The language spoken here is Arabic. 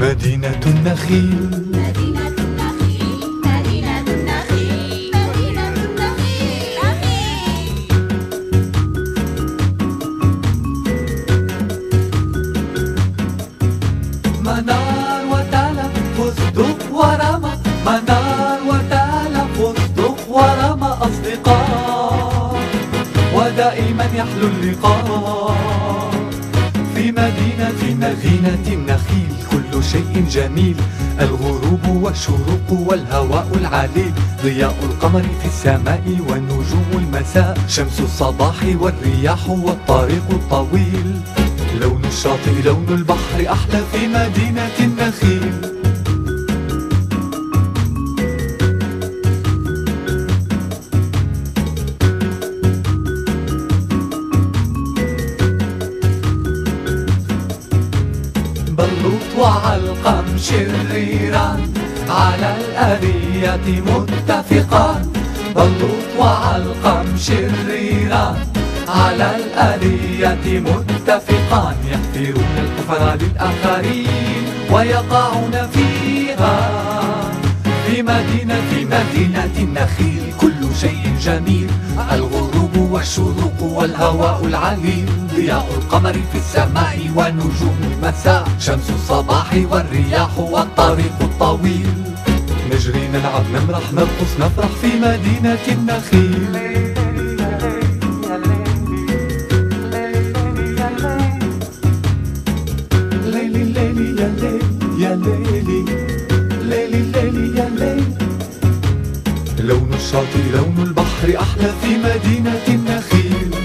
مدينة النخيل. مدينة النخيل مدينة النخيل مدينة النخيل نخيل منار فستق ورمى. منار فستق ورمى أصدقاء. ودائما يحلو اللقاء. في مدينة مدينة النخيل كل شيء جميل. الغروب والشروق والهواء العليل. ضياء القمر في السماء ونجوم المساء. شمس الصباح والرياح والطريق الطويل. لون الشاطئ لون البحر أحلى في مدينة وعلقم شريران على الأرية متفقان بلوط وعلقم شريران على الأرية متفقان يحفرون الحفر للآخرين ويقعون فيها. في مدينة في مدينة النخيل كل شيء جميل. الغروب والشروق والهواء العليل ضياء القمر في السماء ونجوم المساء شمس الصباح والرياح والطريق الطويل. نجري نلعب نمرح نرقص نفرح في مدينة النخيل. يا ليلي يا ليلي. يا ليلي يا ليلي. لون الشاطئ لون البحر أحلى في مدينة النخيل.